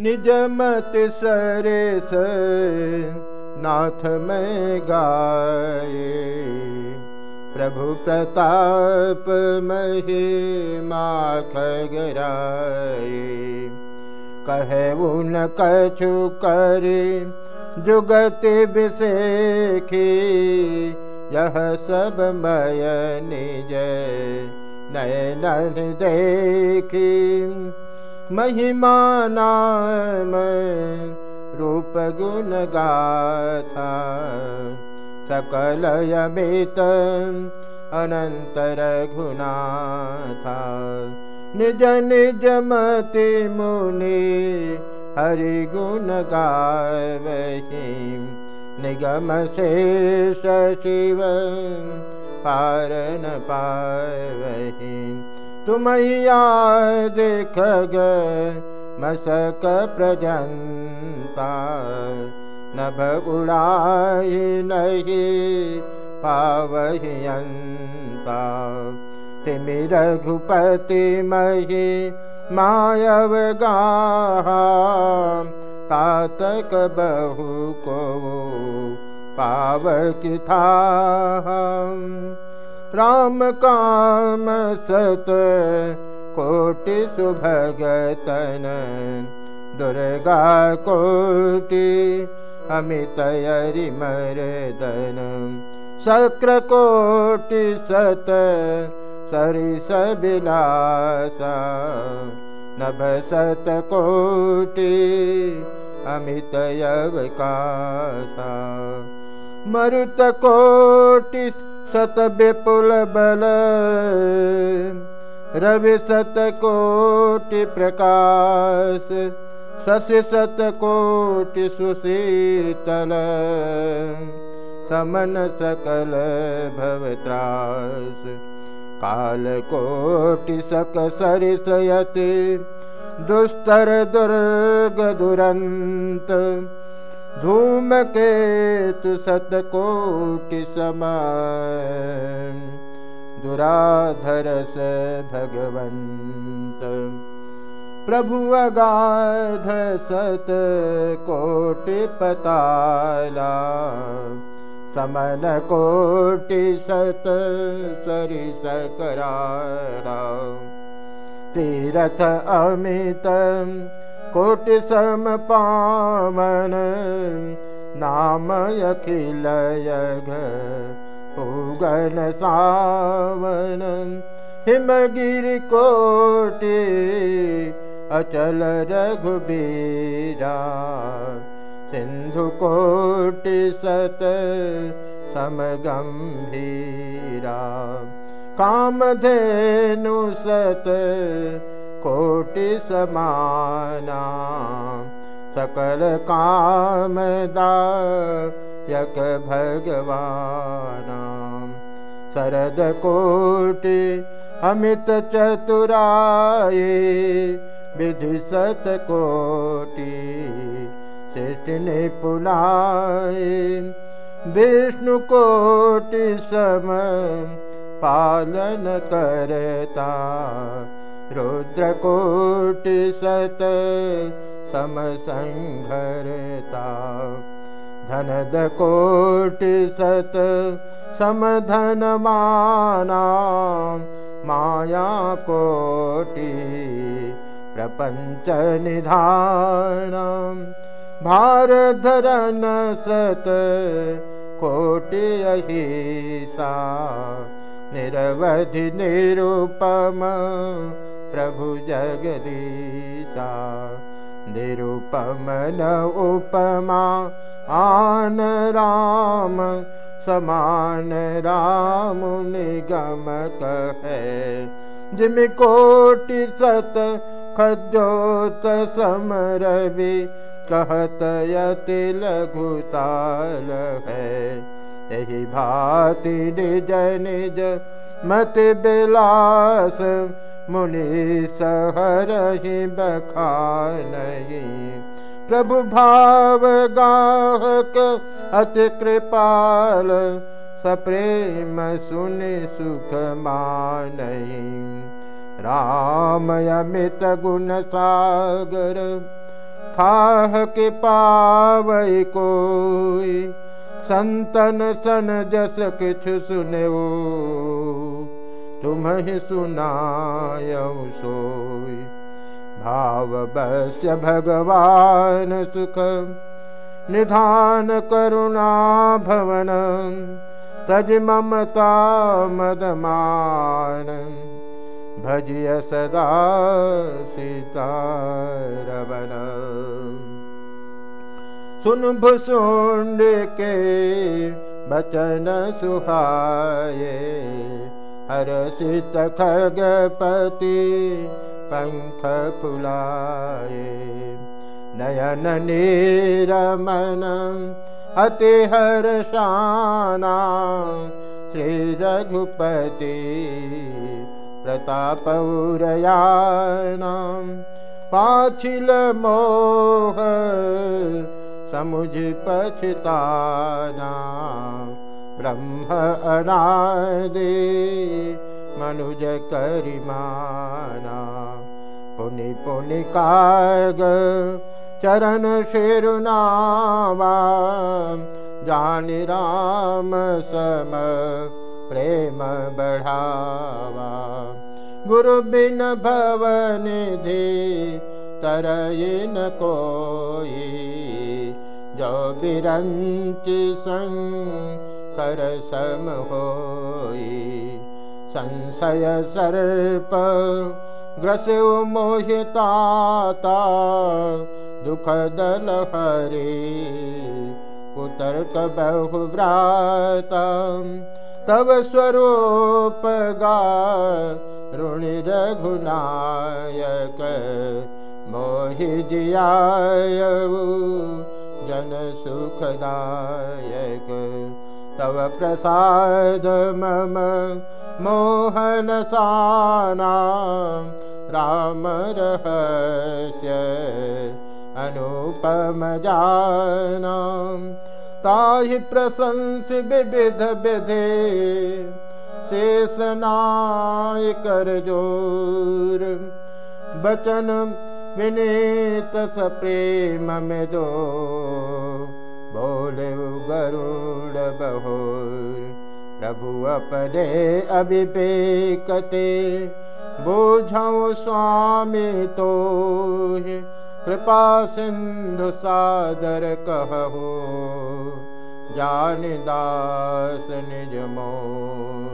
निजमति सरेस नाथ में गाये प्रभु प्रताप मही खगराए कहे उन कछु करे, जुगति विषेखी यह सब मय निज, नयन देखी। महिमा नाम रूप गुण गाथा सकल यमित अनंतर गुना था निज निज मति मुनि हरि गुण गावही निगम शेष शिव पारन पावही तुम याद खग मसक प्रजंता नभ उड़ाई नहीं पावहियंता तिमि रघुपति मही मायव गाहा। तातक बहु को पाव कि था राम काम सत कोटि सुभगतन। दुर्गा कोटि अमितयरि मरदन। शक्र कोटि सत सरिस विलासा। नभ सत कोटि अमित यवकासा मरुत कोटि सत विपुल बल रवि सत कोटि प्रकाश शशि सत कोटि सुशीतल समन सकल भवत्रास काल कोटि सक सरिसयति। दुस्तर दुर्ग दुरंत धूम के तु सत कोटि समय दुराधर से भगवंत प्रभु अगाध सत कोटि पताला समन कोटि सत सरि सकरा तीरथ अमित कोटि सम पावन पूगन सावन। हिमगिरि कोटि अचल रघुबीरा सिंधु कोटि सत समगंभीरा कामधेनु सत समाना सकल कामदा यक भगवाना। शरद कोटि अमित चतुराये विधि सत कोटि सृष्टि निपुणाय। विष्णु कोटि सम पालन करता रुद्र कोटि सत सम संघरता धनद कोटि सत कोटि प्रपञ्च भारधरन अहिसा निरवधि निरुपम प्रभु जगदीशा निरुपम न उपमा आन राम समान राम निगम कहे। जिम कोटि सत खजोत समरवि कहत यति लघुताल है यही भाति निज निज मत बिलास। मुनि सहर ही बखान प्रभु भाव गाहक अति कृपाल, सप्रेम सुन सुख मान राम अमित गुण सागर, थाह के पावई कोई। संतन सन जस किछ सुने तुम ही सुनाय सोई। भाव बस्य भगवान सुख निधान करुणा भवन तज ममता मदमान। भजिय सदा सीता रवण सुन भुसुंड के बचन सुहाये। हर सित खगपति पंख फुलाए नयन नीरमन अति हर्षाना श्री रघुपति प्रतापौरयानां पाछिल मोह समुझ पछताना ब्रह्म अनादे मनुज करिमाना पुनि पुनि काग चरण शिरुनावा जानि राम सम प्रेम बढ़ावा। गुरु बिन भवन धे तरयन कोई जो बिरंच संकर सम होई संशय सर्प ग्रस मोहिताता दुख दल हरे कुतर्क बहुव्रात तव स्वरूप गा ऋणि रघुनायक मोहि जियाय जन सुखदायक, तव प्रसाद मम मोहन साना। राम रहस्य अनुपम जाना। ताहि प्रशंस विविध विधे शेषनाय कर ज़ोर। बचन विनीत प्रेम में दो बोले गरुड़ बहोर। प्रभु अपने अभिपेकते बोझौ स्वामी तो कृपा सिंधु सादर कहो। जान दास निज मोह।